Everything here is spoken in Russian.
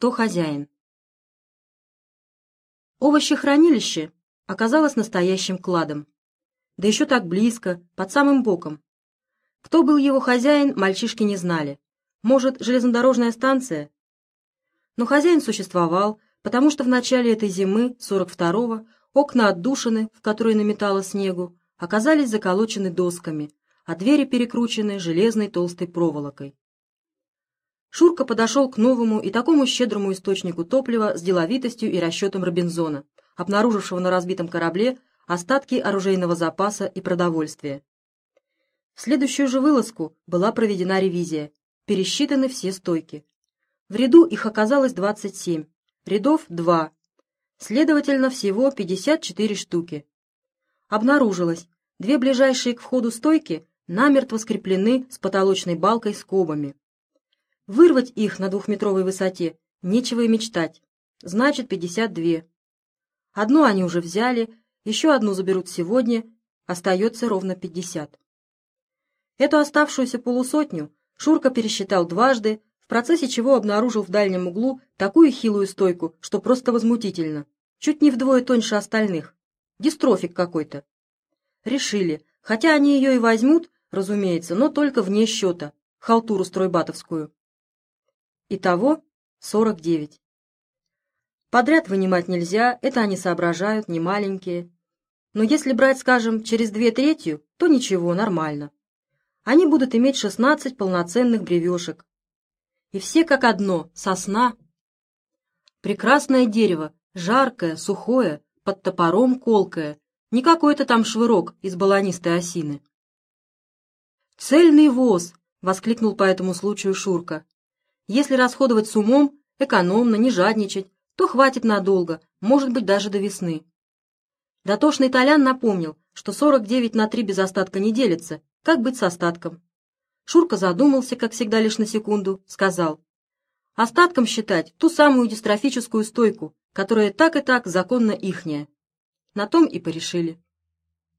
Кто хозяин? Овощехранилище оказалось настоящим кладом. Да еще так близко, под самым боком. Кто был его хозяин, мальчишки не знали. Может, железнодорожная станция? Но хозяин существовал, потому что в начале этой зимы, 42-го, окна отдушины, в которые наметало снегу, оказались заколочены досками, а двери перекручены железной толстой проволокой. Шурка подошел к новому и такому щедрому источнику топлива с деловитостью и расчетом Робинзона, обнаружившего на разбитом корабле остатки оружейного запаса и продовольствия. В следующую же вылазку была проведена ревизия, пересчитаны все стойки. В ряду их оказалось 27, рядов 2, следовательно, всего 54 штуки. Обнаружилось, две ближайшие к входу стойки намертво скреплены с потолочной балкой скобами. Вырвать их на двухметровой высоте нечего и мечтать. Значит, 52. Одну они уже взяли, еще одну заберут сегодня, остается ровно 50. Эту оставшуюся полусотню Шурка пересчитал дважды, в процессе чего обнаружил в дальнем углу такую хилую стойку, что просто возмутительно. Чуть не вдвое тоньше остальных. Дистрофик какой-то. Решили, хотя они ее и возьмут, разумеется, но только вне счета, халтуру стройбатовскую. Итого 49. Подряд вынимать нельзя, это они соображают, не маленькие. Но если брать, скажем, через две третью, то ничего, нормально. Они будут иметь 16 полноценных бревешек. И все как одно, сосна. Прекрасное дерево, жаркое, сухое, под топором колкое, не какой-то там швырок из баланистой осины. «Цельный воз!» — воскликнул по этому случаю Шурка. Если расходовать с умом, экономно, не жадничать, то хватит надолго, может быть, даже до весны. Дотошный Толян напомнил, что 49 на 3 без остатка не делится, как быть с остатком. Шурка задумался, как всегда, лишь на секунду, сказал. Остатком считать ту самую дистрофическую стойку, которая так и так законно ихняя. На том и порешили.